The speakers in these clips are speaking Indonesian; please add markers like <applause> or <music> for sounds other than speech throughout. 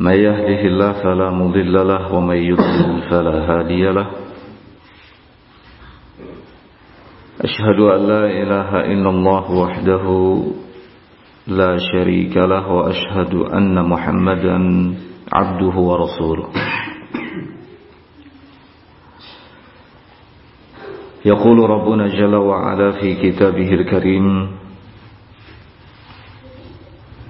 من يهده الله فلا مضل له ومن يضلل فلا هادي له. أشهد أن لا إله إلا الله وحده لا شريك له وأشهد أن محمدا عبده ورسوله. يقول ربنا جل وعلا في كتابه الكريم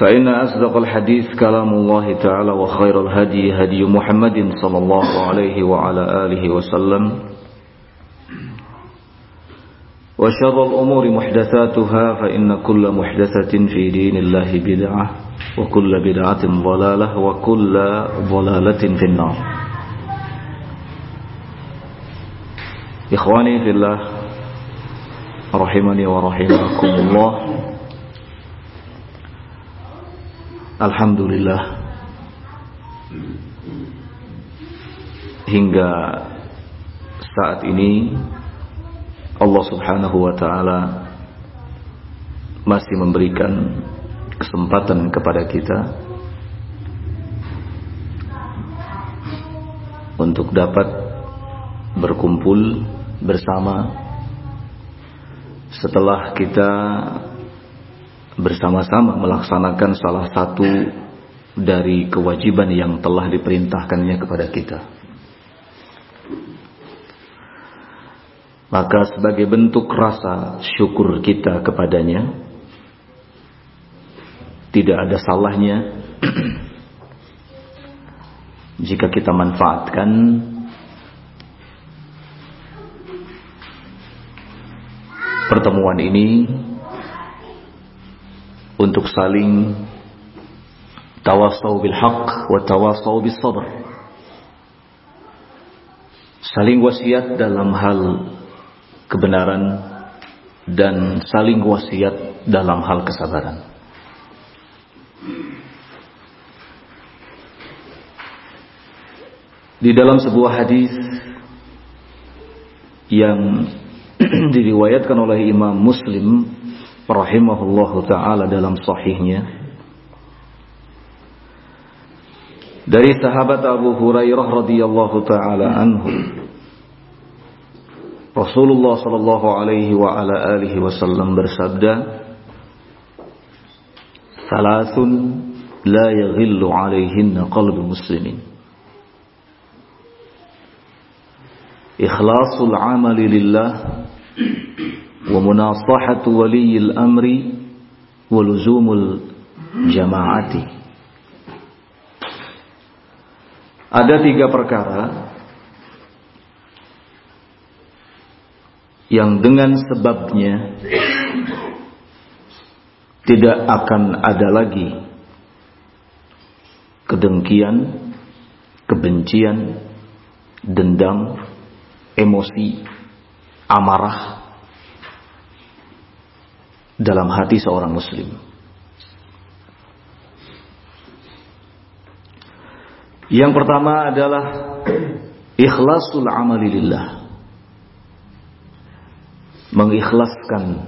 فإن أصدق الحديث كلام الله تعالى وخير الهدي هدي محمد صلى الله عليه وعلى آله وسلم. وشر الأمور محدثاتها فإن كل محدثة في دين الله بدعة وكل بدعة ضلالة وكل ضلالة في النار. إخواني في الله رحمني ورحمكم الله. Alhamdulillah. Hingga saat ini Allah Subhanahu wa taala masih memberikan kesempatan kepada kita untuk dapat berkumpul bersama setelah kita bersama-sama melaksanakan salah satu dari kewajiban yang telah diperintahkannya kepada kita. Maka sebagai bentuk rasa syukur kita kepadanya tidak ada salahnya <clears throat> jika kita manfaatkan pertemuan ini untuk saling tawasau bil haq wa tawasau bis sabr. Saling wasiat dalam hal kebenaran dan saling wasiat dalam hal kesabaran. Di dalam sebuah hadis yang <clears throat> diriwayatkan oleh Imam Muslim rahimahullahu taala dalam sahihnya. Dari sahabat Abu Hurairah radhiyallahu taala anhu. Rasulullah sallallahu alaihi wa ala alihi wasallam bersabda Salasun la yaghillu alaihinna qalbu muslimin. Ikhlasul amali lillah ومناصحة ولي الأمر ولزوم الجماعة Ada tiga perkara yang dengan sebabnya tidak akan ada lagi kedengkian, kebencian, dendam, emosi, amarah dalam hati seorang muslim. Yang pertama adalah <clears throat> ikhlasul amali lillah. Mengikhlaskan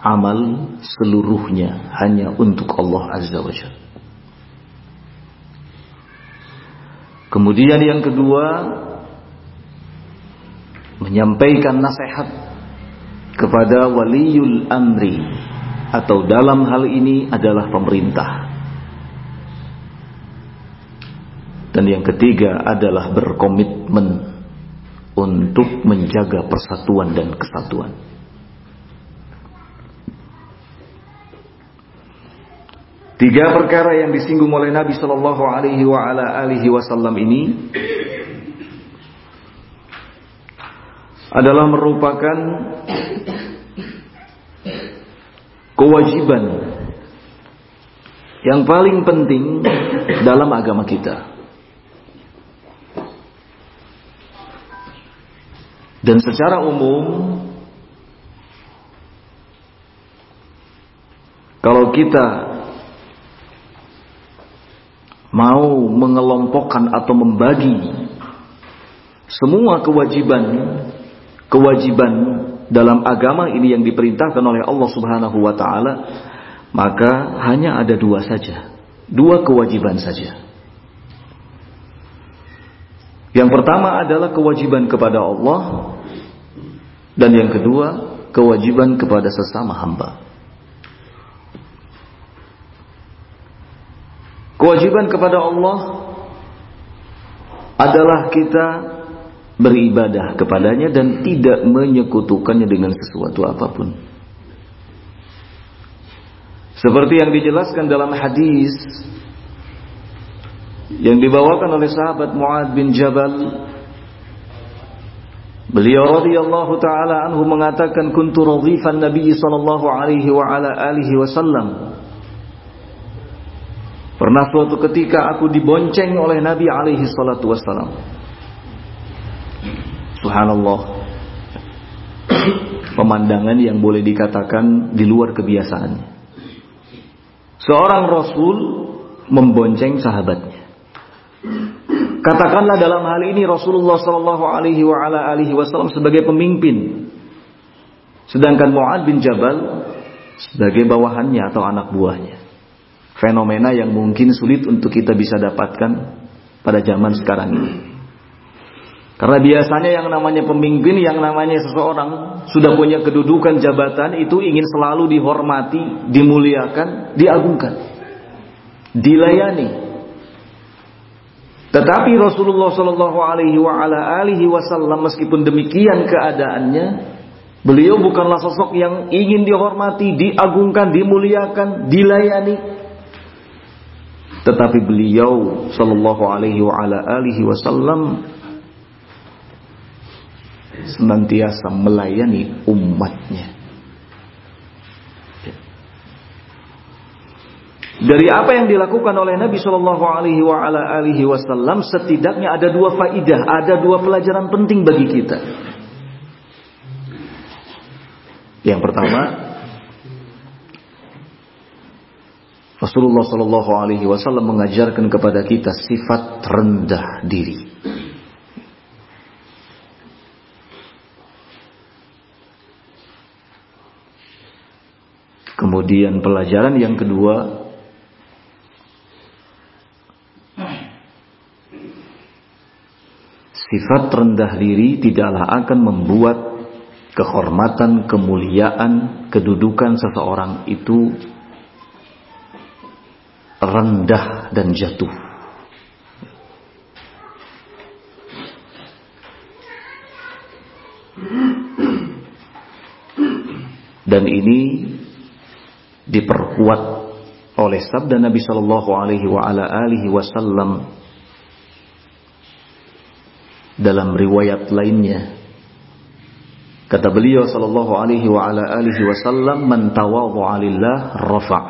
amal seluruhnya hanya untuk Allah Azza wa Jalla. Kemudian yang kedua menyampaikan nasihat kepada waliul amri atau dalam hal ini adalah pemerintah. Dan yang ketiga adalah berkomitmen untuk menjaga persatuan dan kesatuan. Tiga perkara yang disinggung oleh Nabi Shallallahu Alaihi Wasallam ini adalah merupakan kewajiban yang paling penting dalam agama kita. Dan secara umum kalau kita mau mengelompokkan atau membagi semua kewajiban kewajiban dalam agama ini yang diperintahkan oleh Allah Subhanahu wa taala maka hanya ada dua saja dua kewajiban saja. Yang pertama adalah kewajiban kepada Allah dan yang kedua kewajiban kepada sesama hamba. Kewajiban kepada Allah adalah kita beribadah kepadanya dan tidak menyekutukannya dengan sesuatu apa pun. Seperti yang dijelaskan dalam hadis yang dibawakan oleh sahabat Muad bin Jabal Beliau radhiyallahu taala anhu mengatakan kuntu radhifan Nabi sallallahu alaihi wa ala alihi wasallam Pernah suatu ketika aku dibonceng oleh Nabi alaihi salatu wassalam. Subhanallah. Pemandangan yang boleh dikatakan di luar kebiasaan. Seorang Rasul membonceng sahabatnya. Katakanlah dalam hal ini Rasulullah Shallallahu Alaihi Wasallam sebagai pemimpin, sedangkan Muad bin Jabal sebagai bawahannya atau anak buahnya fenomena yang mungkin sulit untuk kita bisa dapatkan pada zaman sekarang ini. Karena biasanya yang namanya pemimpin, yang namanya seseorang sudah punya kedudukan jabatan itu ingin selalu dihormati, dimuliakan, diagungkan, dilayani. Tetapi Rasulullah Shallallahu Alaihi Wasallam meskipun demikian keadaannya, beliau bukanlah sosok yang ingin dihormati, diagungkan, dimuliakan, dilayani, tetapi beliau sallallahu alaihi wasallam senantiasa melayani umatnya. Dari apa yang dilakukan oleh Nabi Shallallahu Alaihi Wasallam setidaknya ada dua faidah, ada dua pelajaran penting bagi kita. Yang pertama, Rasulullah Shallallahu Alaihi Wasallam mengajarkan kepada kita sifat rendah diri. Kemudian pelajaran yang kedua Sifat rendah diri tidaklah akan membuat kehormatan, kemuliaan, kedudukan seseorang itu rendah dan jatuh. Dan ini diperkuat oleh sabda Nabi Shallallahu Alaihi Wasallam dalam riwayat lainnya. Kata beliau Shallallahu Alaihi Wasallam, "Man tawadhu'a lillah rafa'."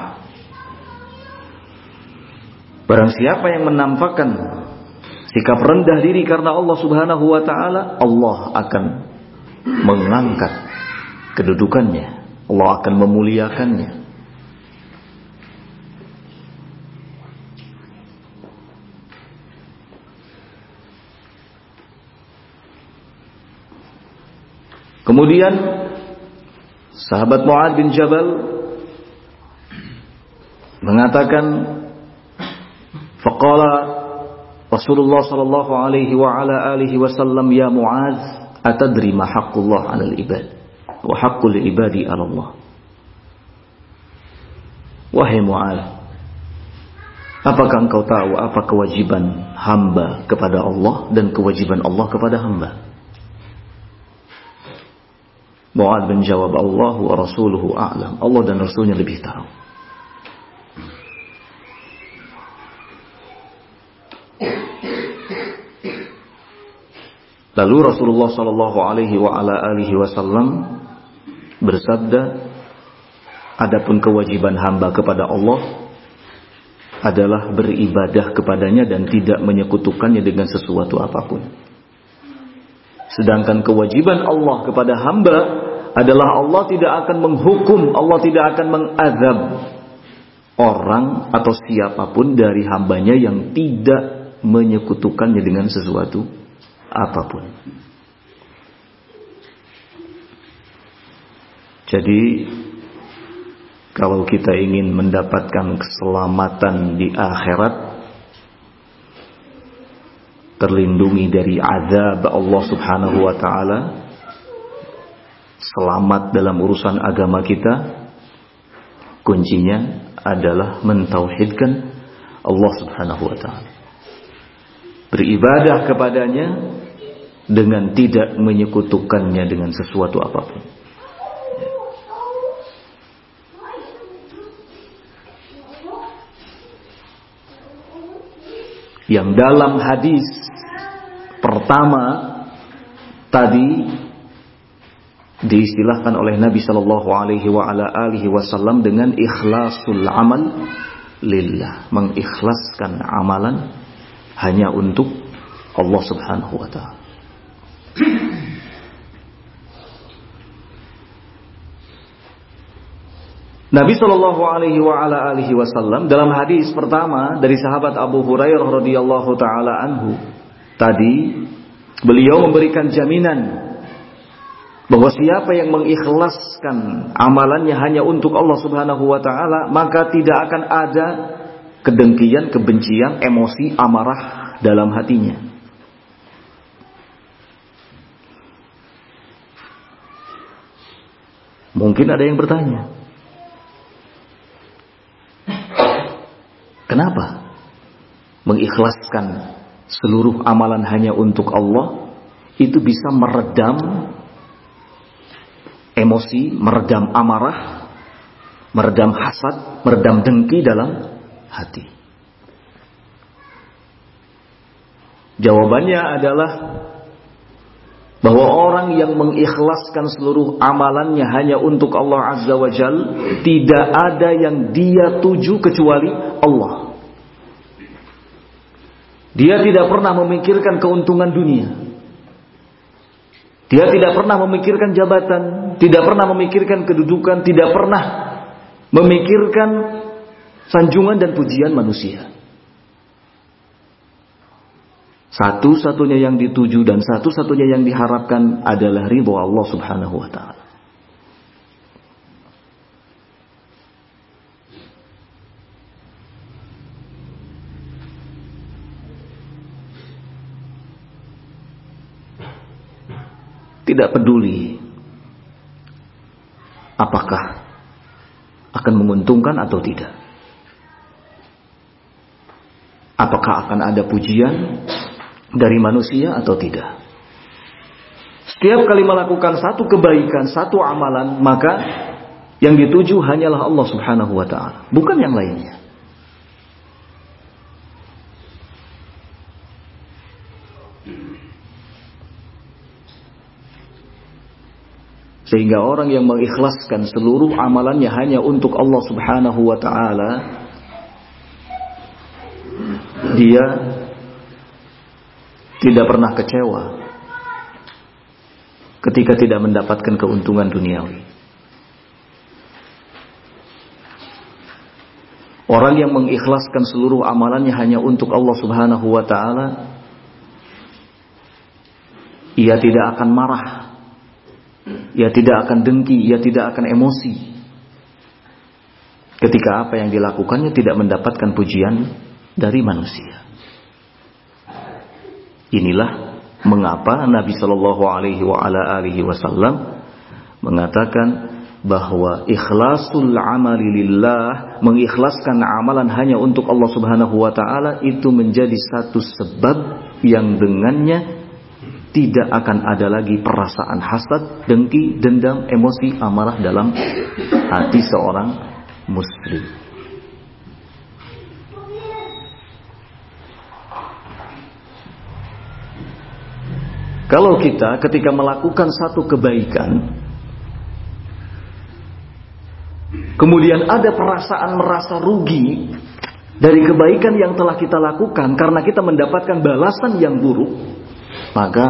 Barang siapa yang menampakkan sikap rendah diri karena Allah Subhanahu wa taala, Allah akan mengangkat kedudukannya. Allah akan memuliakannya. Kemudian sahabat Mu'ad bin Jabal mengatakan faqala Rasulullah sallallahu alaihi wa ala alihi wasallam ya Mu'ad atadri ma haqqullah 'alal ibad wa haqqul ibadi 'ala Allah Wahai Mu'ad Apakah engkau tahu apa kewajiban hamba kepada Allah dan kewajiban Allah kepada hamba? Mu'ad bin jawab Allah wa rasuluhu a'lam. Allah dan Rasulnya lebih tahu. Lalu Rasulullah sallallahu alaihi wa ala alihi wasallam bersabda, adapun kewajiban hamba kepada Allah adalah beribadah kepadanya dan tidak menyekutukannya dengan sesuatu apa pun. Sedangkan kewajiban Allah kepada hamba adalah Allah tidak akan menghukum, Allah tidak akan mengazab orang atau siapa pun dari hambanya yang tidak menyekutukannya dengan sesuatu apa pun. Jadi kalau kita ingin mendapatkan keselamatan di akhirat terlindungi dari azab Allah Subhanahu wa taala selamat dalam urusan agama kita kuncinya adalah mentauhidkan Allah Subhanahu wa taala. Beribadah kepadanya dengan tidak menyekutukannya dengan sesuatu apa pun. Yang dalam hadis pertama tadi diistilahkan oleh Nabi Shallallahu Alaihi Wasallam dengan ikhlasul amal lillah, mengikhlaskan amalan hanya untuk Allah Subhanahu Wa Taala. Nabi Shallallahu Alaihi Wasallam dalam hadis pertama dari sahabat Abu Hurairah radhiyallahu taala anhu tadi beliau memberikan jaminan bahwa siapa yang mengikhlaskan amalannya hanya untuk Allah Subhanahu wa taala maka tidak akan ada kedengkian, kebencian, emosi, amarah dalam hatinya. Mungkin ada yang bertanya, Kenapa? Mengikhlaskan seluruh amalan hanya untuk Allah itu bisa meredam emosi, meredam amarah, meredam hasad, meredam dengki dalam hati. Jawabannya adalah bahwa orang yang mengikhlaskan seluruh amalannya hanya untuk Allah Azza wa Jal tidak ada yang dia tuju kecuali Allah. Dia tidak pernah memikirkan keuntungan dunia. Dia tidak pernah memikirkan jabatan, tidak pernah memikirkan kedudukan, tidak pernah memikirkan sanjungan dan pujian manusia. Satu-satunya yang dituju dan satu-satunya yang diharapkan adalah ridho Allah Subhanahu wa taala. Tidak peduli apakah akan menguntungkan atau tidak. Apakah akan ada pujian dari manusia atau tidak. Setiap kali melakukan satu kebaikan, satu amalan, maka yang dituju hanyalah Allah Subhanahu wa taala, bukan yang lainnya. Sehingga orang yang mengikhlaskan seluruh amalannya hanya untuk Allah Subhanahu wa taala dia tidak pernah kecewa ketika tidak mendapatkan keuntungan duniawi. Orang yang mengikhlaskan seluruh amalannya hanya untuk Allah Subhanahu wa taala ia tidak akan marah ia tidak akan dengki, ia tidak akan emosi. Ketika apa yang dilakukannya tidak mendapatkan pujian dari manusia. Inilah mengapa Nabi Shallallahu Alaihi Wasallam mengatakan bahwa ikhlasul amali lillah mengikhlaskan amalan hanya untuk Allah Subhanahu wa taala itu menjadi satu sebab yang dengannya tidak akan ada lagi perasaan hasad, dengki, dendam, emosi, amarah dalam hati seorang muslim. Kalau kita ketika melakukan satu kebaikan Kemudian ada perasaan merasa rugi dari kebaikan yang telah kita lakukan karena kita mendapatkan balasan yang buruk, maka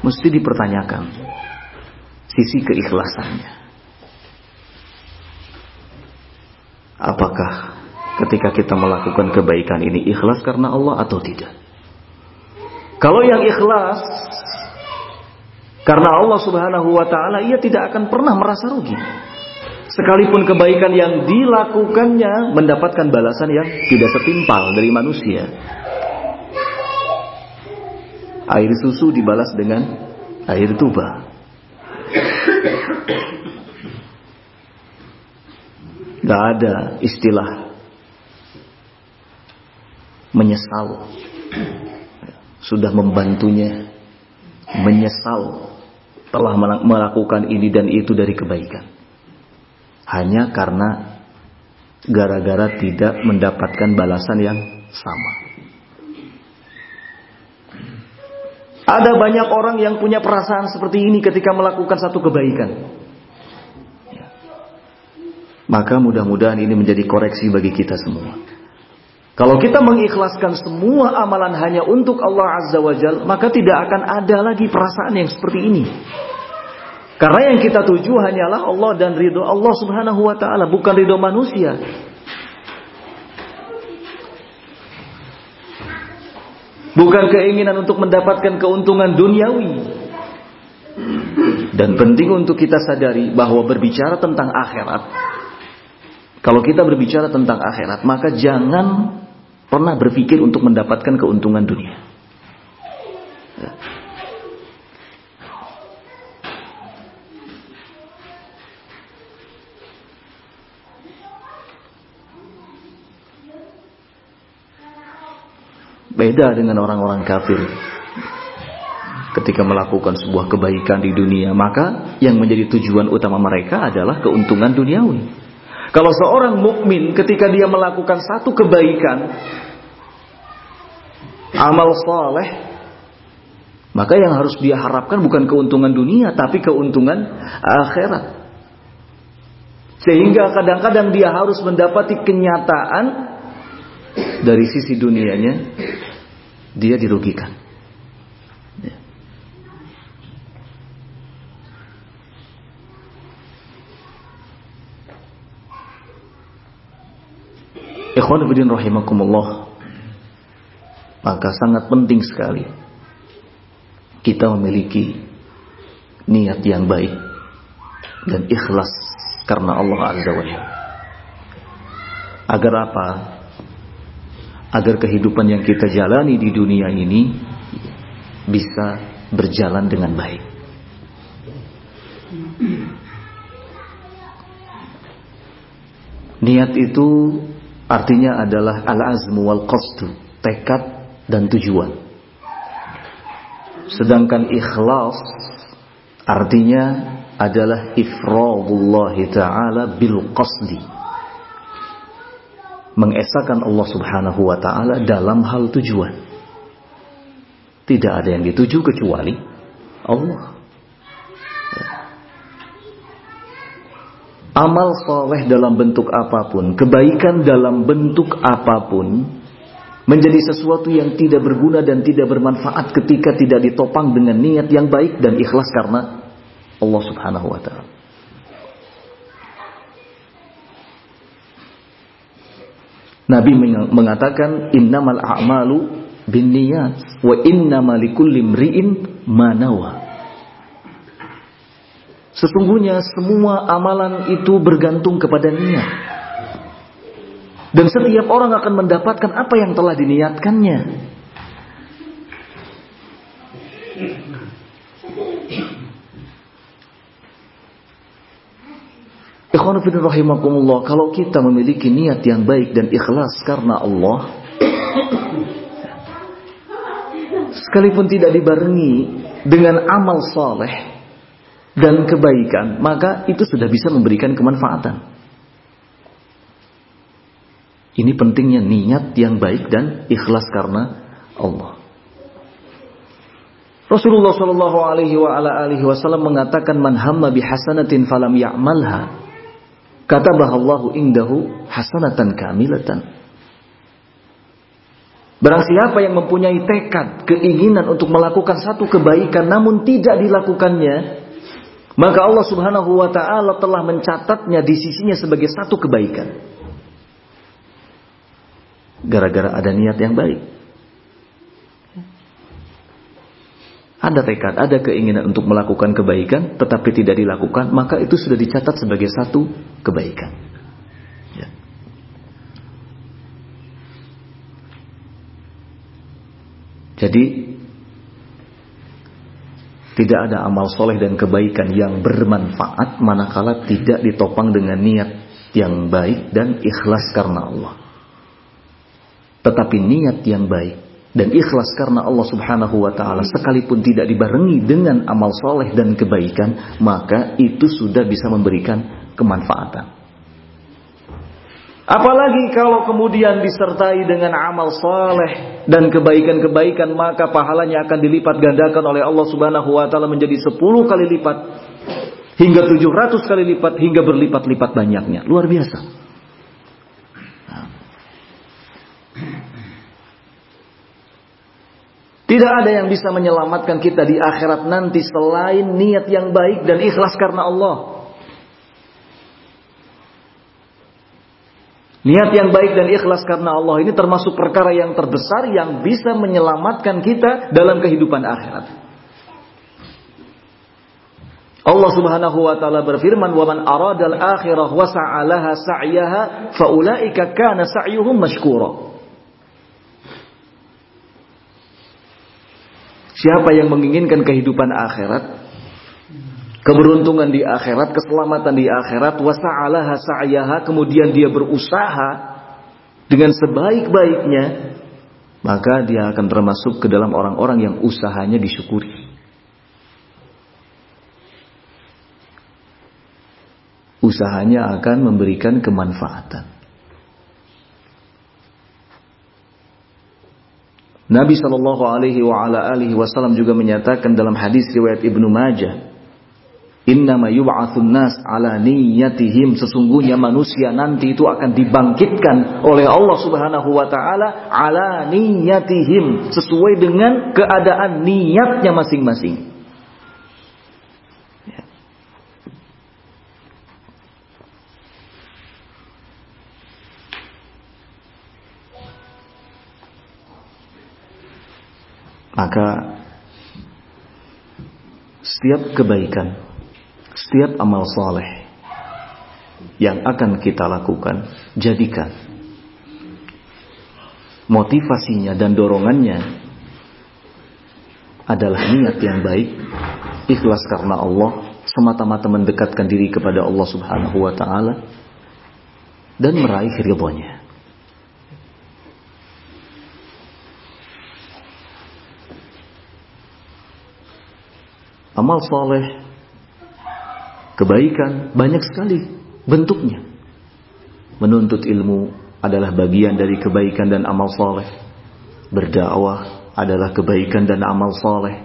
mesti dipertanyakan sisi keikhlasannya. Apakah ketika kita melakukan kebaikan ini ikhlas karena Allah atau tidak? Kalau yang ikhlas karena Allah Subhanahu wa taala, ia tidak akan pernah merasa rugi sekalipun kebaikan yang dilakukannya mendapatkan balasan yang tidak setimpal dari manusia. Air susu dibalas dengan air tuba. Gak ada istilah menyesal. Sudah membantunya menyesal telah melakukan ini dan itu dari kebaikan hanya karena gara-gara tidak mendapatkan balasan yang sama. Ada banyak orang yang punya perasaan seperti ini ketika melakukan satu kebaikan. Ya. Maka mudah-mudahan ini menjadi koreksi bagi kita semua. Kalau kita mengikhlaskan semua amalan hanya untuk Allah Azza wa Jal, maka tidak akan ada lagi perasaan yang seperti ini. Karena yang kita tuju hanyalah Allah dan ridho Allah subhanahu wa ta'ala. Bukan ridho manusia. Bukan keinginan untuk mendapatkan keuntungan duniawi. Dan penting untuk kita sadari bahwa berbicara tentang akhirat. Kalau kita berbicara tentang akhirat, maka jangan pernah berpikir untuk mendapatkan keuntungan dunia. Beda dengan orang-orang kafir. Ketika melakukan sebuah kebaikan di dunia, maka yang menjadi tujuan utama mereka adalah keuntungan duniawi. Kalau seorang mukmin ketika dia melakukan satu kebaikan, amal soleh, maka yang harus dia harapkan bukan keuntungan dunia, tapi keuntungan akhirat. Sehingga kadang-kadang dia harus mendapati kenyataan dari sisi dunianya dia dirugikan. Ya. Ikhwan fillah rahimakumullah. Maka sangat penting sekali kita memiliki niat yang baik dan ikhlas karena Allah Azza wa. Agar apa? Agar kehidupan yang kita jalani di dunia ini bisa berjalan dengan baik. Niat itu artinya adalah al-azmu wal qasdu, tekad dan tujuan. Sedangkan ikhlas artinya adalah ifradullah taala bil qasdi mengesahkan Allah Subhanahu wa taala dalam hal tujuan. Tidak ada yang dituju kecuali Allah. Amal soleh dalam bentuk apa pun, kebaikan dalam bentuk apa pun, menjadi sesuatu yang tidak berguna dan tidak bermanfaat ketika tidak ditopang dengan niat yang baik dan ikhlas karena Allah Subhanahu wa taala. Nabi mengatakan innamal a'malu binniyat wa innamal likulli imri'in ma nawa. Sesungguhnya semua amalan itu bergantung kepada niat. Dan setiap orang akan mendapatkan apa yang telah diniatkannya. Ikhwanufidin rahimakumullah, kalau kita memiliki niat yang baik dan ikhlas karena Allah, sekalipun tidak dibarengi dengan amal soleh dan kebaikan, maka itu sudah bisa memberikan kemanfaatan. Ini pentingnya niat yang baik dan ikhlas karena Allah. Rasulullah Shallallahu Alaihi Wasallam mengatakan man hamma bihasanatin falam ya'malha Kata bahallahu indahu hasanatan kamilatan. Barang siapa yang mempunyai tekad, keinginan untuk melakukan satu kebaikan namun tidak dilakukannya, maka Allah Subhanahu wa taala telah mencatatnya di sisinya sebagai satu kebaikan. Gara-gara ada niat yang baik. Ada tekad, ada keinginan untuk melakukan kebaikan, tetapi tidak dilakukan, maka itu sudah dicatat sebagai satu kebaikan. Ya. Jadi tidak ada amal soleh dan kebaikan yang bermanfaat manakala tidak ditopang dengan niat yang baik dan ikhlas karena Allah. Tetapi niat yang baik dan ikhlas karena Allah Subhanahu wa taala. Sekalipun tidak dibarengi dengan amal soleh dan kebaikan maka itu sudah bisa memberikan kemanfaatan. Apalagi kalau kemudian disertai dengan amal soleh dan kebaikan-kebaikan maka pahalanya akan dilipat gandakan oleh Allah Subhanahu wa taala menjadi 10 kali lipat hingga 700 kali lipat hingga berlipat-lipat banyaknya. Luar biasa Tidak ada yang bisa menyelamatkan kita di akhirat nanti selain niat yang baik dan ikhlas karena Allah. Niat yang baik dan ikhlas karena Allah ini termasuk perkara yang terbesar yang bisa menyelamatkan kita dalam kehidupan akhirat. Allah Subhanahu wa taala berfirman, "Wa man aradal akhirah wa sa'alaha sa'yaha fa ulaika kana sa'yuhum mashkura." Siapa yang menginginkan kehidupan akhirat, keberuntungan di akhirat, keselamatan di akhirat, wasa'alaha sa'yaha, kemudian dia berusaha dengan sebaik-baiknya, maka dia akan termasuk ke dalam orang-orang yang usahanya disyukuri. Usahanya akan memberikan kemanfaatan. Nabi Shallallahu Alaihi Wasallam juga menyatakan dalam hadis riwayat Ibnu Majah, yub'atsun nas ala niyatihim sesungguhnya manusia nanti itu akan dibangkitkan oleh Allah Subhanahu wa taala ala niyatihim sesuai dengan keadaan niatnya masing-masing. Maka setiap kebaikan, setiap amal soleh yang akan kita lakukan, jadikan motivasinya dan dorongannya adalah niat yang baik, ikhlas karena Allah, semata-mata mendekatkan diri kepada Allah Subhanahu wa taala dan meraih ridhonya. Amal soleh, kebaikan banyak sekali bentuknya. Menuntut ilmu adalah bagian dari kebaikan dan amal soleh. Berdakwah adalah kebaikan dan amal soleh.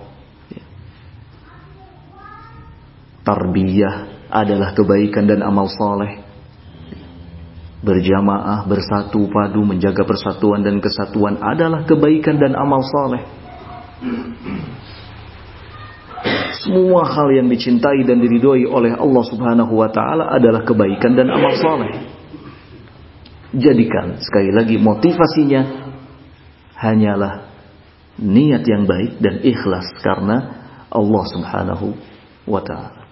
Tarbiyah adalah kebaikan dan amal soleh. Berjamaah, bersatu padu, menjaga persatuan dan kesatuan adalah kebaikan dan amal soleh. Semua hal yang dicintai dan diridhoi oleh Allah Subhanahu wa taala adalah kebaikan dan amal soleh. Jadikan sekali lagi motivasinya hanyalah niat yang baik dan ikhlas karena Allah Subhanahu wa taala.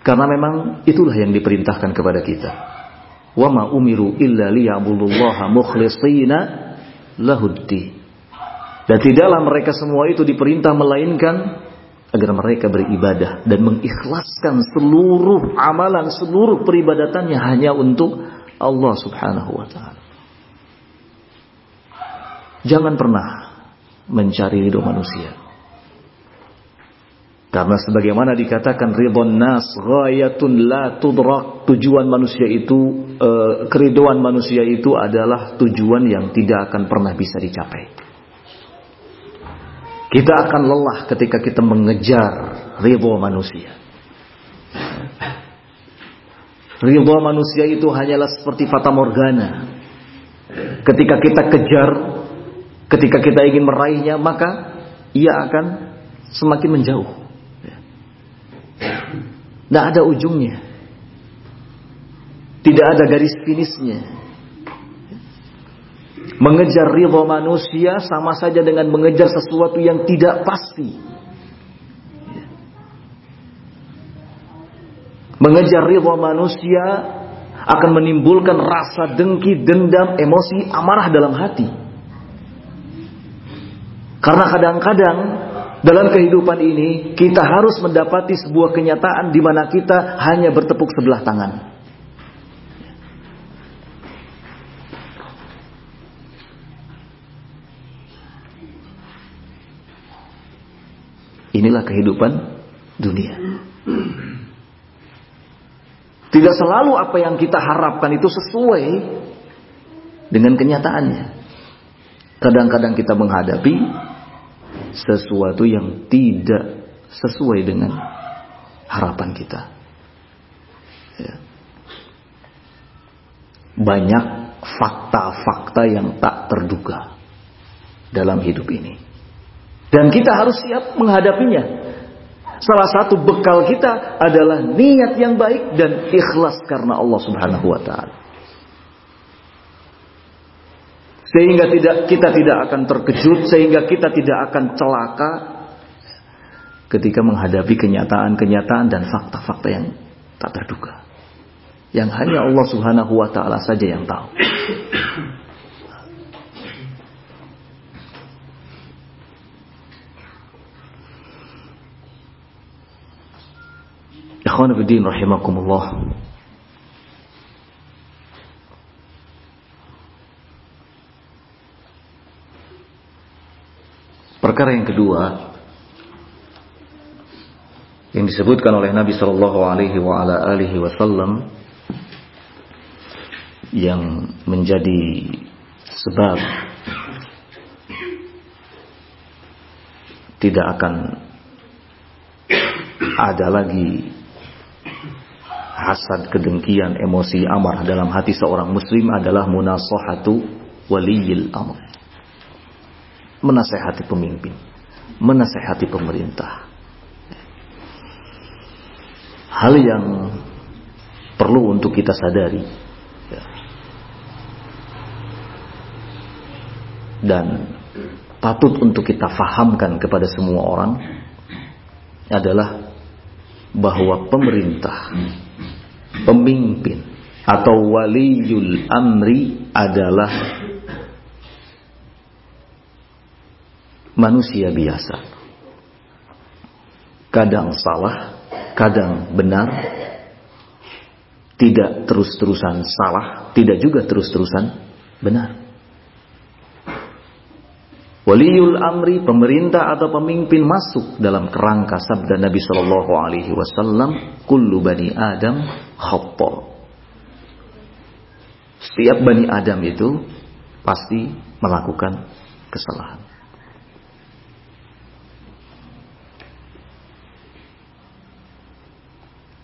Karena memang itulah yang diperintahkan kepada kita. Wa ma umiru illa liya'budullaha mukhlishina lahuddi. Dan tidaklah mereka semua itu diperintah melainkan agar mereka beribadah dan mengikhlaskan seluruh amalan, seluruh peribadatannya hanya untuk Allah Subhanahu wa taala. Jangan pernah mencari ridho manusia. Karena sebagaimana dikatakan ridhon nas ghayatun la tudrak. Tujuan manusia itu eh, keriduan manusia itu adalah tujuan yang tidak akan pernah bisa dicapai. Kita akan lelah ketika kita mengejar ridho manusia. Ridho manusia itu hanyalah seperti fata morgana. Ketika kita kejar, ketika kita ingin meraihnya, maka ia akan semakin menjauh. Tidak ada ujungnya. Tidak ada garis finishnya. Mengejar ridho manusia sama saja dengan mengejar sesuatu yang tidak pasti. Mengejar ridho manusia akan menimbulkan rasa dengki, dendam, emosi, amarah dalam hati. Karena kadang-kadang dalam kehidupan ini kita harus mendapati sebuah kenyataan di mana kita hanya bertepuk sebelah tangan. Inilah kehidupan dunia. Tidak selalu apa yang kita harapkan itu sesuai dengan kenyataannya. Kadang-kadang kita menghadapi sesuatu yang tidak sesuai dengan harapan kita. Ya. Banyak fakta-fakta yang tak terduga dalam hidup ini. Dan kita harus siap menghadapinya. Salah satu bekal kita adalah niat yang baik dan ikhlas karena Allah Subhanahu wa taala. Sehingga tidak kita tidak akan terkejut, sehingga kita tidak akan celaka ketika menghadapi kenyataan-kenyataan dan fakta-fakta yang tak terduga. Yang hanya Allah Subhanahu wa taala saja yang tahu. Ikhwan rahimakumullah. Perkara yang kedua yang disebutkan oleh Nabi Shallallahu Alaihi Wasallam yang menjadi sebab tidak akan ada lagi hasad, kedengkian, emosi, amarah dalam hati seorang muslim adalah munasahatu waliyil amr menasehati pemimpin, menasehati pemerintah. Hal yang perlu untuk kita sadari ya. dan patut untuk kita fahamkan kepada semua orang adalah bahwa pemerintah, pemimpin atau waliul amri adalah manusia biasa. Kadang salah, kadang benar, tidak terus-terusan salah, tidak juga terus-terusan benar. Waliul amri, pemerintah atau pemimpin masuk dalam kerangka sabda Nabi Shallallahu Alaihi Wasallam, "Kullu bani Adam khata." Setiap bani Adam itu pasti melakukan kesalahan.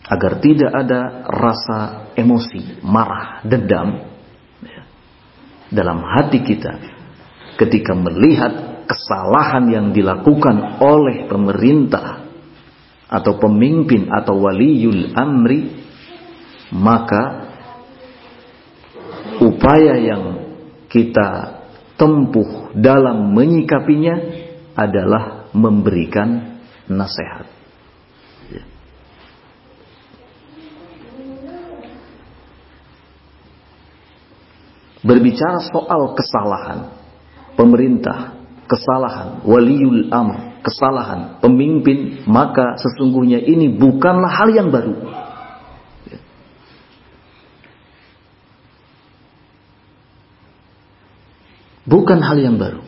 agar tidak ada rasa emosi, marah, dendam ya, dalam hati kita ketika melihat kesalahan yang dilakukan oleh pemerintah atau pemimpin atau waliul amri maka upaya yang kita tempuh dalam menyikapinya adalah memberikan nasihat. Ya. Berbicara soal kesalahan pemerintah, kesalahan waliul amr, kesalahan pemimpin, maka sesungguhnya ini bukanlah hal yang baru. Bukan hal yang baru.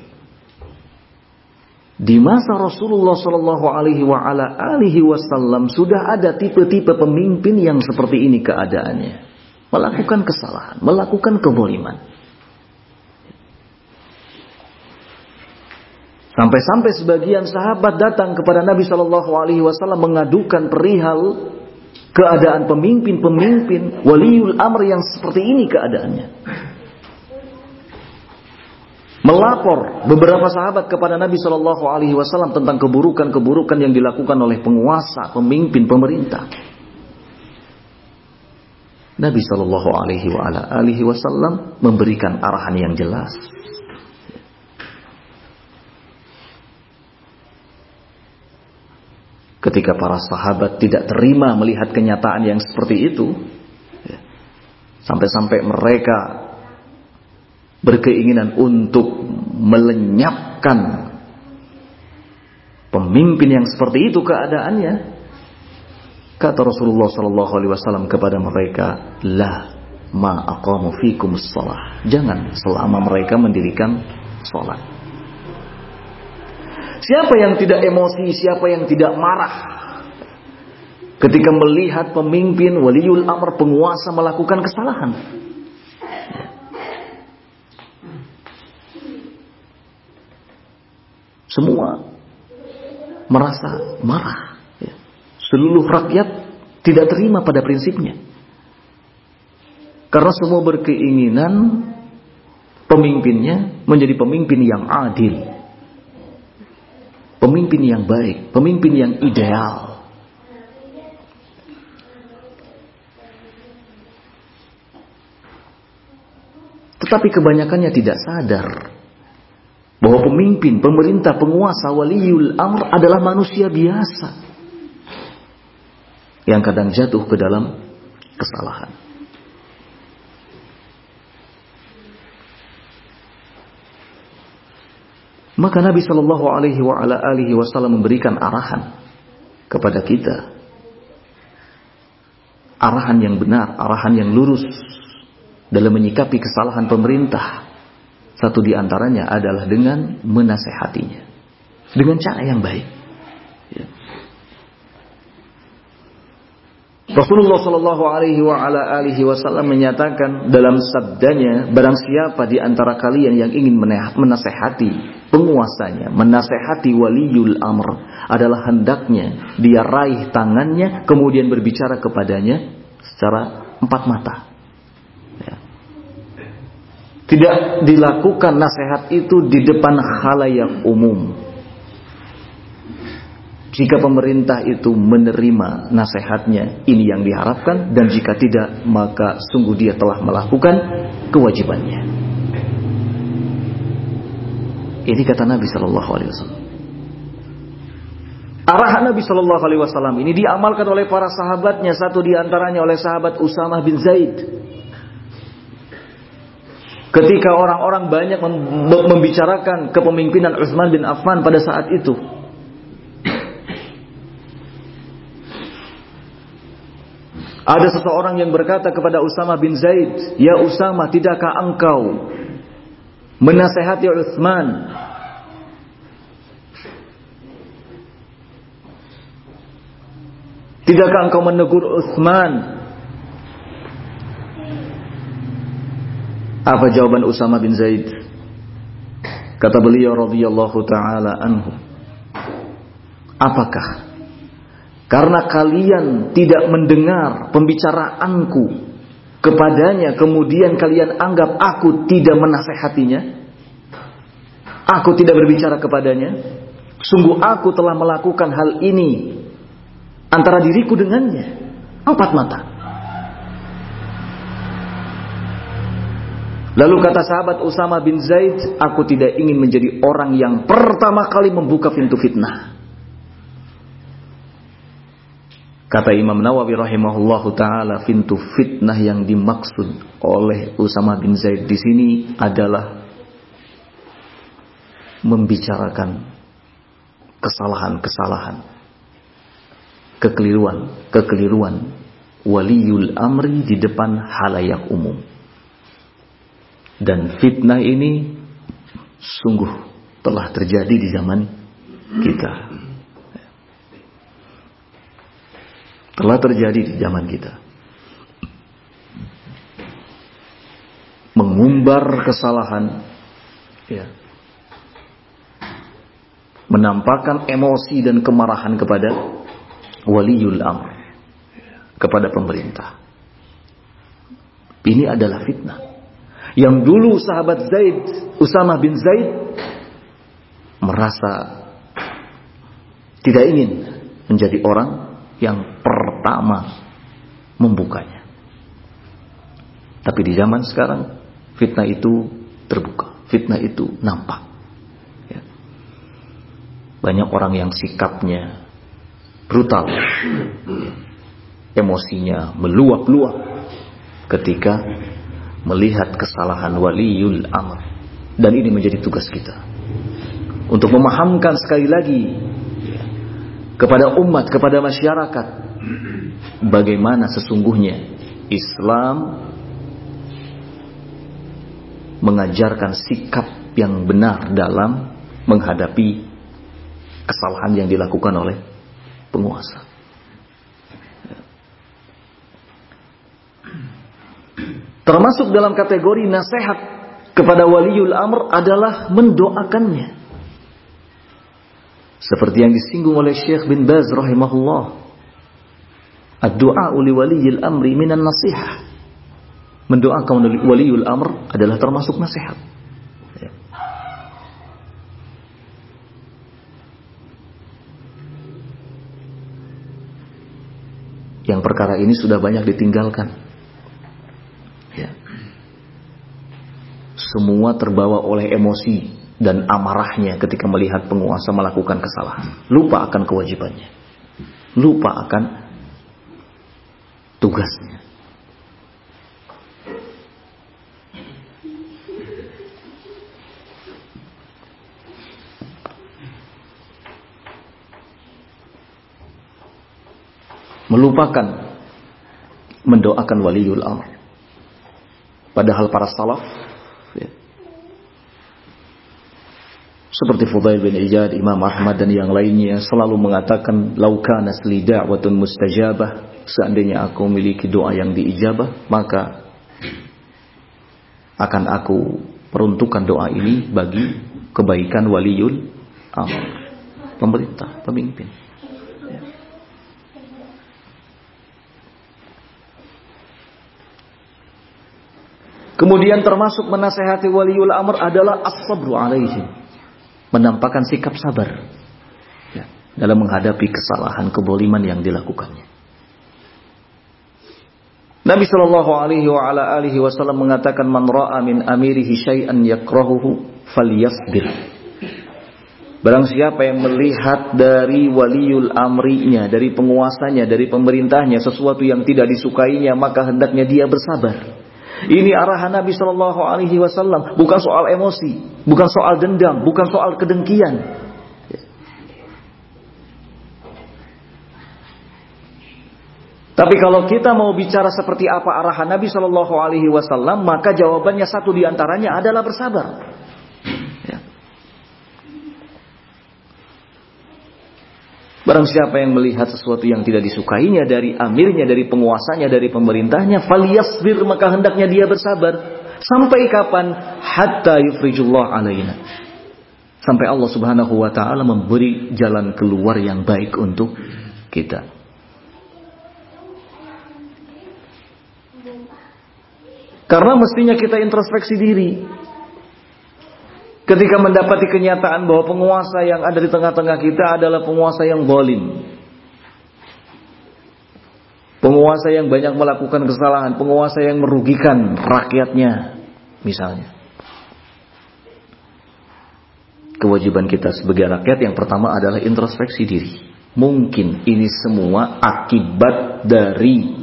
Di masa Rasulullah Shallallahu Alaihi Wasallam sudah ada tipe-tipe pemimpin yang seperti ini keadaannya, melakukan kesalahan, melakukan keboliman. Sampai-sampai sebagian sahabat datang kepada Nabi Shallallahu Alaihi Wasallam mengadukan perihal keadaan pemimpin-pemimpin waliul amr yang seperti ini keadaannya melapor beberapa sahabat kepada Nabi Shallallahu Alaihi Wasallam tentang keburukan-keburukan yang dilakukan oleh penguasa, pemimpin, pemerintah. Nabi Shallallahu Alaihi Wasallam memberikan arahan yang jelas. Ketika para sahabat tidak terima melihat kenyataan yang seperti itu, ya, sampai-sampai mereka berkeinginan untuk melenyapkan pemimpin yang seperti itu keadaannya kata Rasulullah sallallahu alaihi wasallam kepada mereka la ma fikum shalah jangan selama mereka mendirikan salat siapa yang tidak emosi siapa yang tidak marah ketika melihat pemimpin waliul amr penguasa melakukan kesalahan Semua merasa marah. Seluruh rakyat tidak terima pada prinsipnya. Karena semua berkeinginan pemimpinnya menjadi pemimpin yang adil. Pemimpin yang baik, pemimpin yang ideal. Tetapi kebanyakannya tidak sadar bahwa pemimpin, pemerintah, penguasa, waliul amr adalah manusia biasa. Yang kadang jatuh ke dalam kesalahan. Maka Nabi Shallallahu Alaihi Wasallam memberikan arahan kepada kita, arahan yang benar, arahan yang lurus dalam menyikapi kesalahan pemerintah, satu di antaranya adalah dengan menasehatinya. Dengan cara yang baik. Ya. Rasulullah Shallallahu Alaihi Wasallam menyatakan dalam sabdanya, barang siapa di antara kalian yang ingin menasehati penguasanya, menasehati waliul amr, adalah hendaknya dia raih tangannya, kemudian berbicara kepadanya secara empat mata. Tidak dilakukan nasihat itu di depan halayak umum. Jika pemerintah itu menerima nasihatnya, ini yang diharapkan. Dan jika tidak, maka sungguh dia telah melakukan kewajibannya. Ini kata Nabi Shallallahu Alaihi Wasallam. Arahan Nabi Shallallahu Alaihi Wasallam ini diamalkan oleh para sahabatnya. Satu di antaranya oleh sahabat Usamah bin Zaid Ketika orang-orang banyak membicarakan kepemimpinan Utsman bin Affan pada saat itu. Ada seseorang yang berkata kepada Usama bin Zaid, "Ya Usama, tidakkah engkau menasehati Utsman Tidakkah engkau menegur Utsman Apa jawaban Usama bin Zaid? Kata beliau radhiyallahu taala anhu. Apakah karena kalian tidak mendengar pembicaraanku kepadanya kemudian kalian anggap aku tidak menasehatinya? Aku tidak berbicara kepadanya? Sungguh aku telah melakukan hal ini antara diriku dengannya. Empat mata. Lalu kata sahabat Usama bin Zaid, aku tidak ingin menjadi orang yang pertama kali membuka pintu fitnah. Kata Imam Nawawi rahimahullahu taala pintu fitnah yang dimaksud oleh Usama bin Zaid di sini adalah membicarakan kesalahan-kesalahan, kekeliruan-kekeliruan waliul amri di depan halayak umum. Dan fitnah ini sungguh telah terjadi di zaman kita. Telah terjadi di zaman kita. Mengumbar kesalahan, ya. menampakkan emosi dan kemarahan kepada waliul amr, kepada pemerintah. Ini adalah fitnah. Yang dulu sahabat Zaid, Usama bin Zaid, merasa tidak ingin menjadi orang yang pertama membukanya. Tapi di zaman sekarang fitnah itu terbuka, fitnah itu nampak. Ya. Banyak orang yang sikapnya brutal, ya. emosinya meluap-luap ketika melihat kesalahan waliul amr. Dan ini menjadi tugas kita untuk memahamkan sekali lagi kepada umat, kepada masyarakat bagaimana sesungguhnya Islam mengajarkan sikap yang benar dalam menghadapi kesalahan yang dilakukan oleh penguasa. Termasuk dalam kategori nasihat kepada waliul amr adalah mendoakannya. Seperti yang disinggung oleh Syekh bin Baz rahimahullah. Ad-du'a li waliyil amri minan nasihah. Mendoakan waliul amr adalah termasuk nasihat. Ya. Yang perkara ini sudah banyak ditinggalkan. Ya. Semua terbawa oleh emosi dan amarahnya ketika melihat penguasa melakukan kesalahan. Lupa akan kewajibannya. Lupa akan tugasnya. Melupakan mendoakan waliul amr. Padahal para salaf seperti Fudail bin Iyad, Imam Ahmad dan yang lainnya selalu mengatakan laukana li da'watun mustajabah seandainya aku memiliki doa yang diijabah maka akan aku peruntukkan doa ini bagi kebaikan waliul amr pemerintah pemimpin Kemudian termasuk menasehati waliul amr adalah as-sabru alaihim menampakkan sikap sabar ya, dalam menghadapi kesalahan keboliman yang dilakukannya. Nabi Shallallahu Alaihi Wasallam mengatakan man ra'a min amirihi syai'an yakrahuhu falyasbir. Barang siapa yang melihat dari waliul amrinya, dari penguasanya, dari pemerintahnya sesuatu yang tidak disukainya, maka hendaknya dia bersabar. Ini arahan Nabi Shallallahu Alaihi Wasallam, bukan soal emosi, bukan soal dendam, bukan soal kedengkian. Tapi kalau kita mau bicara seperti apa arahan Nabi Shallallahu Alaihi Wasallam, maka jawabannya satu di antaranya adalah bersabar. Barang siapa yang melihat sesuatu yang tidak disukainya dari amirnya, dari penguasanya, dari pemerintahnya, faliyasbir maka hendaknya dia bersabar. Sampai kapan? Hatta yufrijullah alaina. Sampai Allah subhanahu wa ta'ala memberi jalan keluar yang baik untuk kita. Karena mestinya kita introspeksi diri. Ketika mendapati kenyataan bahwa penguasa yang ada di tengah-tengah kita adalah penguasa yang bolim. Penguasa yang banyak melakukan kesalahan, penguasa yang merugikan rakyatnya, misalnya. Kewajiban kita sebagai rakyat yang pertama adalah introspeksi diri. Mungkin ini semua akibat dari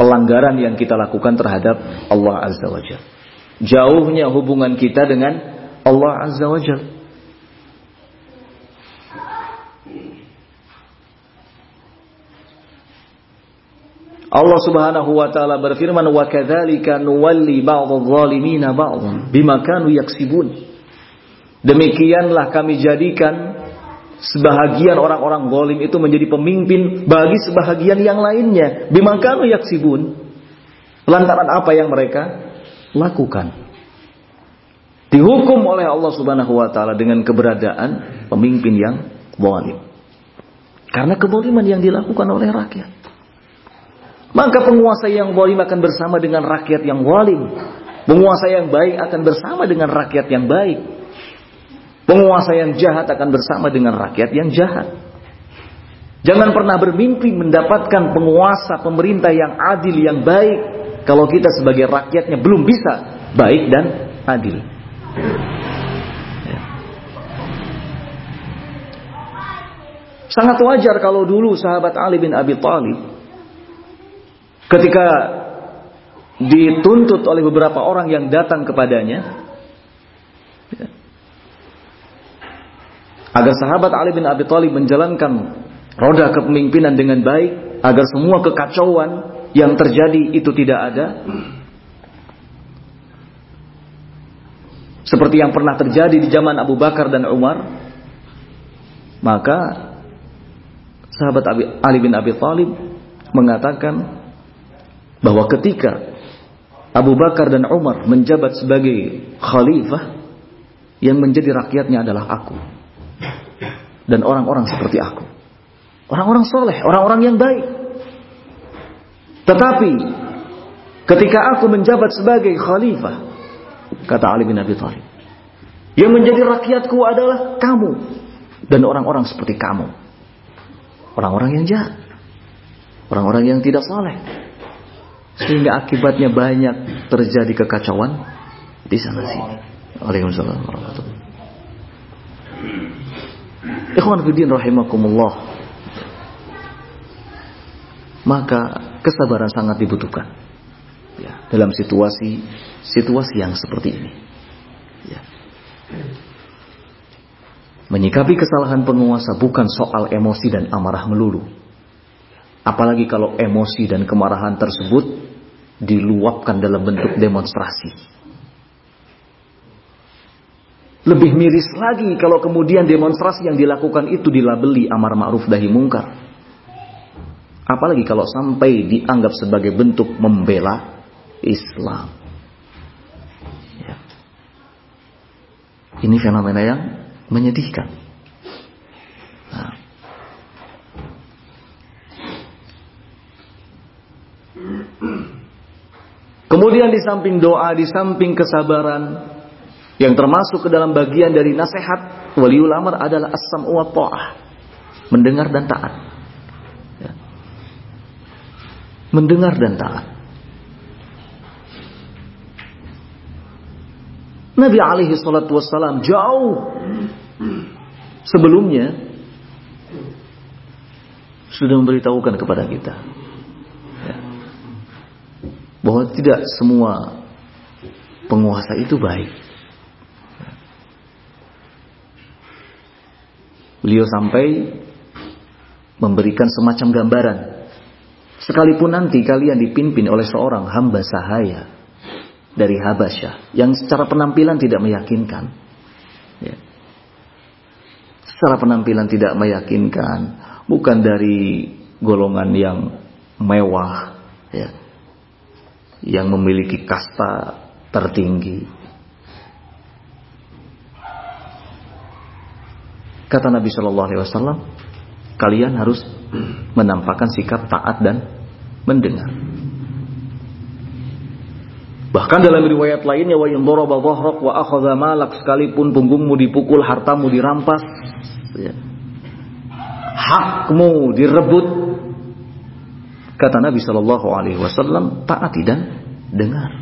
pelanggaran yang kita lakukan terhadap Allah Azza wa Jalla. Jauhnya hubungan kita dengan Allah Azza wa Jalla. Allah Subhanahu wa taala berfirman wa kadzalika nuwalli ba'dadh-dhalimina ba'dhan bima kanu yaksibun. Demikianlah kami jadikan sebahagian orang-orang zalim itu menjadi pemimpin bagi sebahagian yang lainnya bima kanu yaksibun. Lantaran apa yang mereka lakukan. Dihukum oleh Allah Subhanahu wa taala dengan keberadaan pemimpin yang zalim. Karena kezaliman yang dilakukan oleh rakyat. Maka penguasa yang zalim akan bersama dengan rakyat yang zalim. Penguasa yang baik akan bersama dengan rakyat yang baik. Penguasa yang jahat akan bersama dengan rakyat yang jahat. Jangan pernah bermimpi mendapatkan penguasa pemerintah yang adil yang baik kalau kita sebagai rakyatnya belum bisa baik dan adil. Sangat wajar kalau dulu sahabat Ali bin Abi Thalib ketika dituntut oleh beberapa orang yang datang kepadanya agar sahabat Ali bin Abi Thalib menjalankan roda kepemimpinan dengan baik agar semua kekacauan yang terjadi itu tidak ada. Seperti yang pernah terjadi di zaman Abu Bakar dan Umar maka sahabat Ali bin Abi Thalib mengatakan bahwa ketika Abu Bakar dan Umar menjabat sebagai khalifah yang menjadi rakyatnya adalah aku dan orang-orang seperti aku. Orang-orang soleh orang-orang yang baik. Tetapi ketika aku menjabat sebagai khalifah kata Ali bin Abi Thalib yang menjadi rakyatku adalah kamu dan orang-orang seperti kamu. Orang-orang yang jahat orang-orang yang tidak soleh. Sehingga akibatnya banyak terjadi kekacauan di sana. Sini. Waalaikumsalam warahmatullahi Ikhwan Fidin rahimakumullah. Maka kesabaran sangat dibutuhkan. Ya, dalam situasi situasi yang seperti ini. Ya. Menyikapi kesalahan penguasa bukan soal emosi dan amarah melulu. Apalagi kalau emosi dan kemarahan tersebut diluapkan dalam bentuk demonstrasi. Lebih miris lagi kalau kemudian demonstrasi yang dilakukan itu dilabeli amar ma'ruf dahi mungkar. Apalagi kalau sampai dianggap sebagai bentuk membela Islam. Ya. Ini fenomena yang menyedihkan. Nah. Kemudian di samping doa, di samping kesabaran yang termasuk ke dalam bagian dari nasihat waliul amr adalah as-sam'u wa ta'ah. Mendengar dan taat. Ya. Mendengar dan taat. Nabi alaihi salatu wassalam jauh sebelumnya sudah memberitahukan kepada kita bahwa tidak semua penguasa itu baik. Beliau sampai memberikan semacam gambaran. Sekalipun nanti kalian dipimpin oleh seorang hamba sahaya dari Habasyah yang secara penampilan tidak meyakinkan. Ya. Secara penampilan tidak meyakinkan, bukan dari golongan yang mewah, ya yang memiliki kasta tertinggi. Kata Nabi Shallallahu Alaihi Wasallam, kalian harus menampakkan sikap taat dan mendengar. Bahkan dalam riwayat lainnya wa wa malak sekalipun punggungmu dipukul, hartamu dirampas, ya. hakmu direbut, Kata Nabi Shallallahu Alaihi Wasallam, taati dan dengar.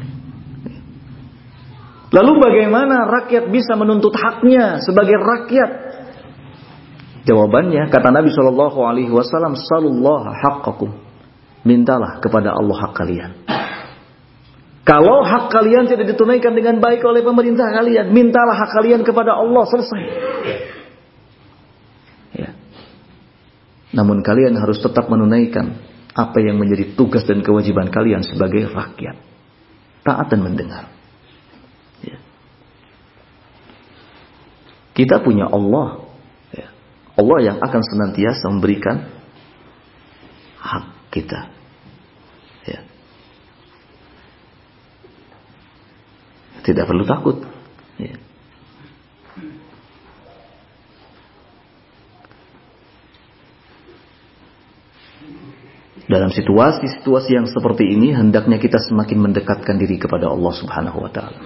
Lalu bagaimana rakyat bisa menuntut haknya sebagai rakyat? Jawabannya kata Nabi Shallallahu Alaihi Wasallam, Sallallahu haqqakum. Mintalah kepada Allah hak kalian. Kalau hak kalian tidak ditunaikan dengan baik oleh pemerintah kalian, mintalah hak kalian kepada Allah selesai. Ya. Namun kalian harus tetap menunaikan apa yang menjadi tugas dan kewajiban kalian sebagai rakyat. Taat dan mendengar. Ya. Kita punya Allah. Ya. Allah yang akan senantiasa memberikan hak kita. Tidak perlu takut. Ya. Dalam situasi-situasi yang seperti ini hendaknya kita semakin mendekatkan diri kepada Allah Subhanahu wa taala.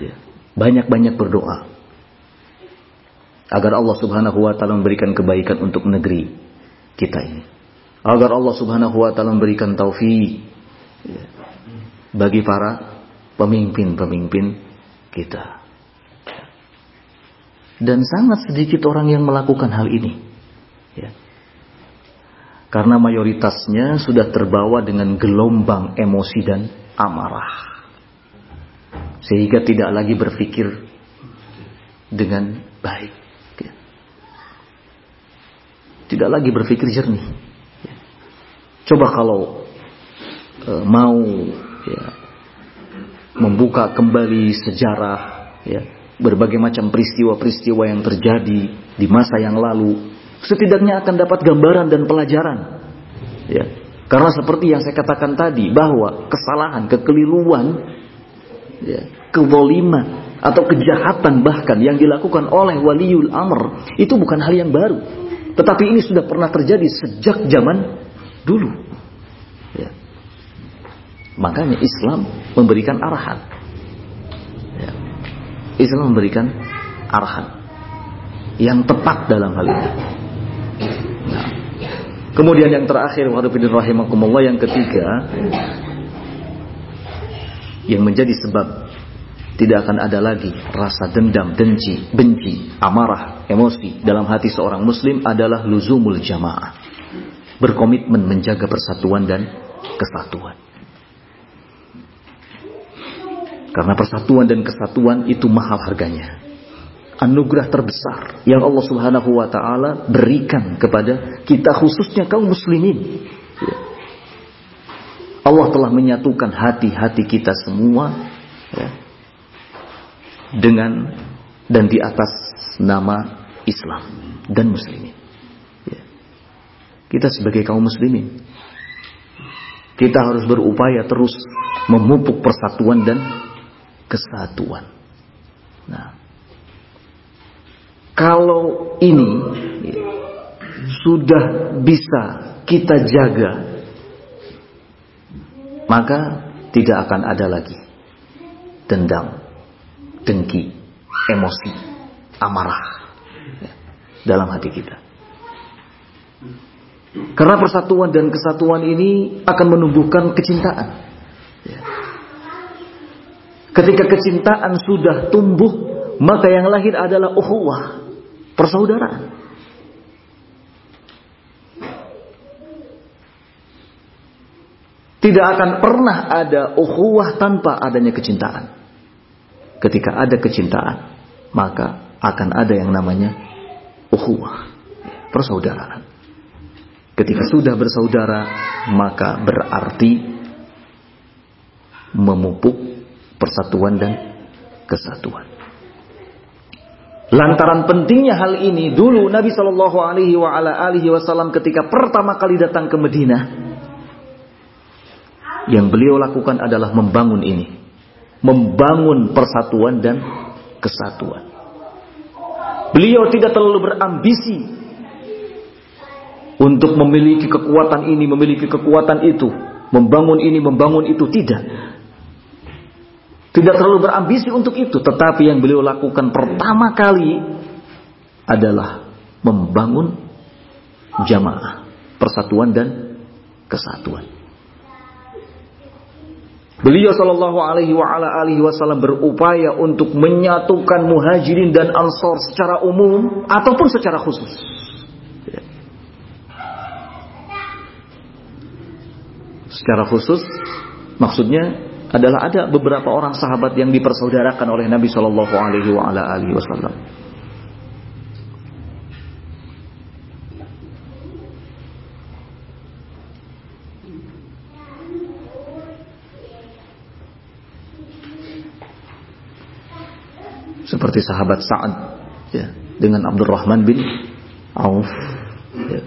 Ya. Banyak-banyak berdoa agar Allah Subhanahu wa taala memberikan kebaikan untuk negeri kita ini. Agar Allah Subhanahu wa taala memberikan taufik ya, bagi para pemimpin-pemimpin kita. Dan sangat sedikit orang yang melakukan hal ini. Ya. Karena mayoritasnya sudah terbawa dengan gelombang emosi dan amarah. Sehingga tidak lagi berpikir dengan baik. Tidak lagi berpikir jernih. Ya. Coba kalau e, mau ya, membuka kembali sejarah ya berbagai macam peristiwa-peristiwa yang terjadi di masa yang lalu setidaknya akan dapat gambaran dan pelajaran ya karena seperti yang saya katakan tadi bahwa kesalahan kekeliruan ya atau kejahatan bahkan yang dilakukan oleh waliul amr itu bukan hal yang baru tetapi ini sudah pernah terjadi sejak zaman dulu ya Makanya Islam memberikan arahan. Ya. Islam memberikan arahan yang tepat dalam hal ini. Nah. Kemudian yang terakhir, warahmatullahi rahimakumullah yang ketiga, yang menjadi sebab tidak akan ada lagi rasa dendam, dengki, benci, amarah, emosi dalam hati seorang muslim adalah luzumul jamaah. Berkomitmen menjaga persatuan dan kesatuan. Karena persatuan dan kesatuan itu mahal harganya. Anugerah terbesar yang Allah Subhanahu wa taala berikan kepada kita khususnya kaum muslimin. Allah telah menyatukan hati-hati kita semua ya, dengan dan di atas nama Islam dan muslimin. Ya. Kita sebagai kaum muslimin kita harus berupaya terus memupuk persatuan dan kesatuan. Nah, kalau ini sudah bisa kita jaga, maka tidak akan ada lagi dendam, dengki, emosi, amarah dalam hati kita. Karena persatuan dan kesatuan ini akan menumbuhkan kecintaan. Ya. Ketika kecintaan sudah tumbuh, maka yang lahir adalah ukhuwah, persaudaraan. Tidak akan pernah ada ukhuwah tanpa adanya kecintaan. Ketika ada kecintaan, maka akan ada yang namanya ukhuwah, persaudaraan. Ketika sudah bersaudara, maka berarti memupuk persatuan dan kesatuan. Lantaran pentingnya hal ini, dulu Nabi Shallallahu Alaihi Wasallam ketika pertama kali datang ke Medina, yang beliau lakukan adalah membangun ini, membangun persatuan dan kesatuan. Beliau tidak terlalu berambisi untuk memiliki kekuatan ini, memiliki kekuatan itu, membangun ini, membangun itu tidak. Tidak terlalu berambisi untuk itu, tetapi yang beliau lakukan pertama kali adalah membangun jamaah, persatuan dan kesatuan. Beliau Shallallahu Alaihi Wasallam berupaya untuk menyatukan muhajirin dan ansor secara umum ataupun secara khusus. Secara khusus, maksudnya adalah ada beberapa orang sahabat yang dipersaudarakan oleh Nabi Shallallahu Alaihi Wasallam. Seperti sahabat Sa'ad ya, dengan Abdurrahman bin Auf ya,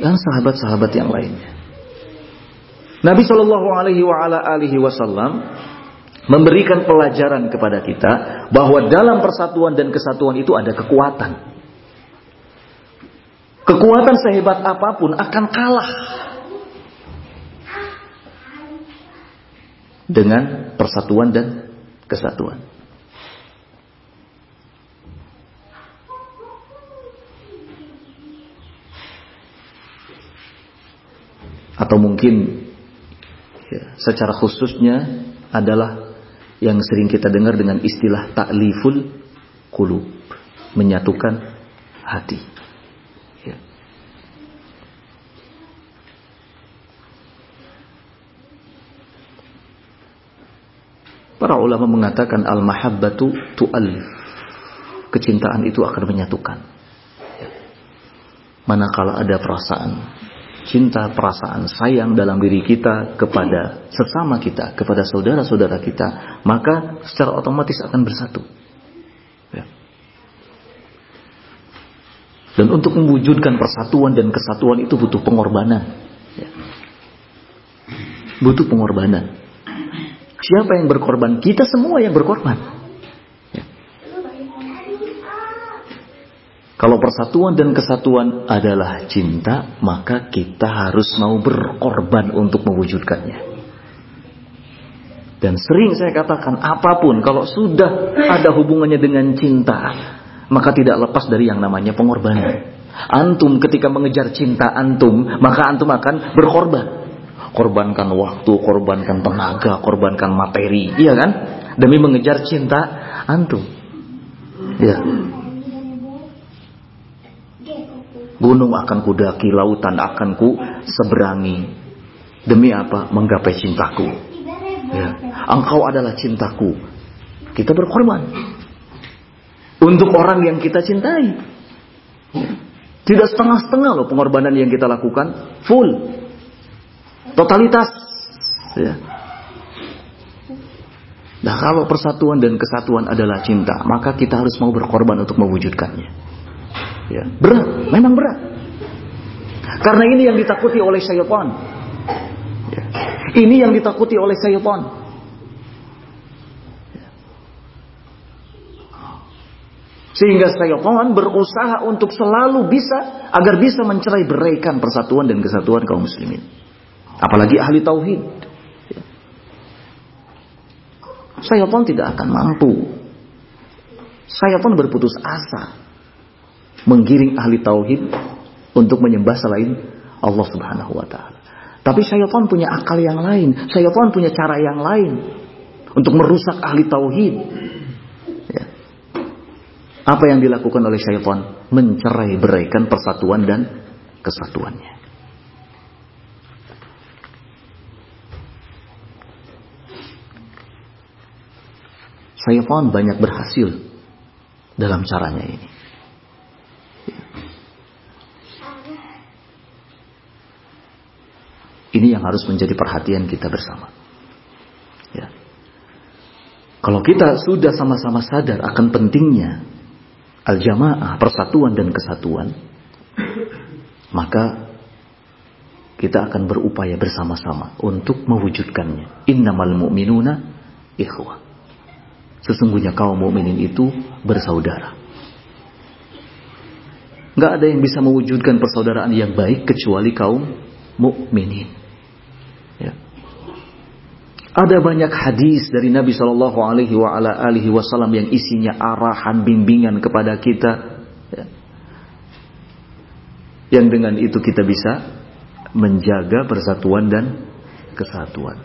dan sahabat-sahabat yang lainnya. Nabi Shallallahu Alaihi Wasallam memberikan pelajaran kepada kita bahwa dalam persatuan dan kesatuan itu ada kekuatan. Kekuatan sehebat apa pun akan kalah dengan persatuan dan kesatuan. Atau mungkin ya, secara khususnya adalah yang sering kita dengar dengan istilah takliful kulub menyatukan hati ya. para ulama mengatakan al mahabbatu tu'alif kecintaan itu akan menyatukan ya. manakala ada perasaan cinta, perasaan sayang dalam diri kita kepada sesama kita, kepada saudara-saudara kita, maka secara otomatis akan bersatu. Ya. Dan untuk mewujudkan persatuan dan kesatuan itu butuh pengorbanan. Ya. Butuh pengorbanan. Siapa yang berkorban? Kita semua yang berkorban. Kalau persatuan dan kesatuan adalah cinta, maka kita harus mau berkorban untuk mewujudkannya. Dan sering saya katakan, apa pun kalau sudah ada hubungannya dengan cinta, maka tidak lepas dari yang namanya pengorbanan. Antum ketika mengejar cinta antum, maka antum akan berkorban. Korbankan waktu, korbankan tenaga, korbankan materi, iya kan? Demi mengejar cinta antum. Ya. Gunung akan kudaki, lautan akan ku seberangi. Demi apa? Menggapai cintaku. Ya. Engkau adalah cintaku. Kita berkorban. Untuk orang yang kita cintai. Tidak setengah-setengah loh pengorbanan yang kita lakukan. Full. Totalitas. Ya. Nah kalau persatuan dan kesatuan adalah cinta, maka kita harus mau berkorban untuk mewujudkannya. Ya, berat, memang berat. Karena ini yang ditakuti oleh syaitan. Ya. Ini yang ditakuti oleh syaitan. Ya. Sehingga syaitan berusaha untuk selalu bisa agar bisa mencerai beraikan persatuan dan kesatuan kaum muslimin. Apalagi ahli tauhid. Ya. Syaitan tidak akan mampu. Syaitan berputus asa menggiring ahli tauhid untuk menyembah selain Allah Subhanahu wa taala. Tapi syaitan punya akal yang lain, syaitan punya cara yang lain untuk merusak ahli tauhid. Ya. Apa yang dilakukan oleh syaitan? Mencerai beraikan persatuan dan kesatuannya. Syaitan banyak berhasil dalam caranya ini. Ini yang harus menjadi perhatian kita bersama. Ya. Kalau kita sudah sama-sama sadar akan pentingnya al-jamaah, persatuan dan kesatuan, maka kita akan berupaya bersama-sama untuk mewujudkannya. Innamal mu'minuna ikhwah. Sesungguhnya kaum mukminin itu bersaudara. Gak ada yang bisa mewujudkan persaudaraan yang baik kecuali kaum mukminin. Ada banyak hadis dari Nabi Shallallahu Alaihi Wasallam yang isinya arahan bimbingan kepada kita, ya. yang dengan itu kita bisa menjaga persatuan dan kesatuan.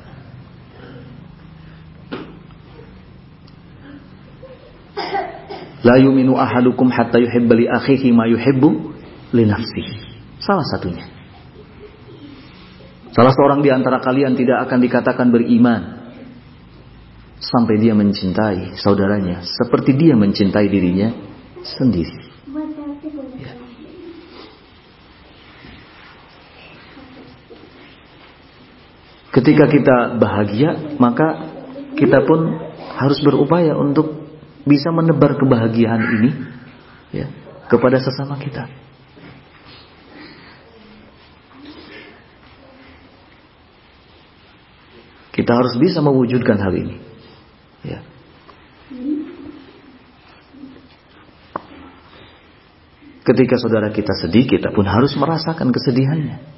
La yuminu ahadukum hatta yuhibbali akhihi ma yuhibbu li nafsihi. Salah satunya. Salah seorang di antara kalian tidak akan dikatakan beriman sampai dia mencintai saudaranya seperti dia mencintai dirinya sendiri. Ketika kita bahagia, maka kita pun harus berupaya untuk bisa menebar kebahagiaan ini ya, kepada sesama kita. Kita harus bisa mewujudkan hal ini. Ya. Ketika saudara kita sedih, kita pun harus merasakan kesedihannya.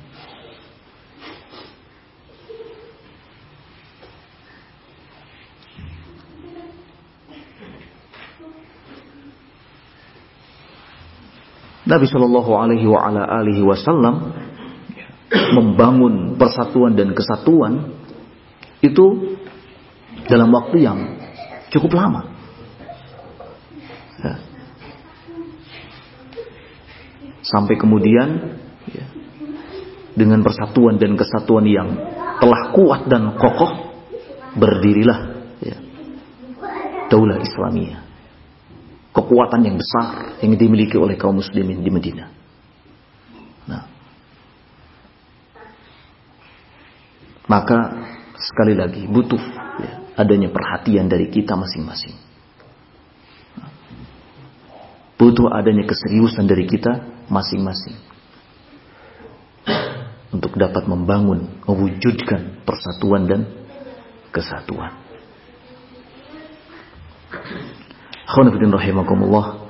Nabi Shallallahu Alaihi Wasallam membangun persatuan dan kesatuan itu dalam waktu yang cukup lama. Ya. Sampai kemudian ya, dengan persatuan dan kesatuan yang telah kuat dan kokoh berdirilah ya, Daulah Islamiyah. Kekuatan yang besar yang dimiliki oleh kaum muslimin di Medina. Nah, maka sekali lagi butuh ya, adanya perhatian dari kita masing-masing. Butuh adanya keseriusan dari kita masing-masing. Untuk dapat membangun, mewujudkan persatuan dan kesatuan. Khonafidin rahimakumullah.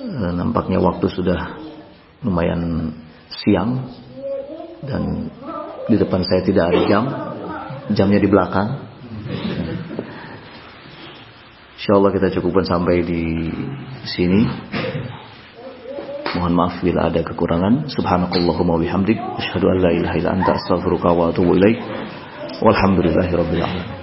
Eh, nampaknya waktu sudah lumayan siang dan di depan saya tidak ada jam jamnya di belakang. Insya Allah kita cukupkan sampai di sini. Mohon maaf bila ada kekurangan. Subhanakallahumma bihamdik. Asyhadu an la ilaha illa anta astaghfiruka wa atubu ilaik. Walhamdulillahirabbil alamin.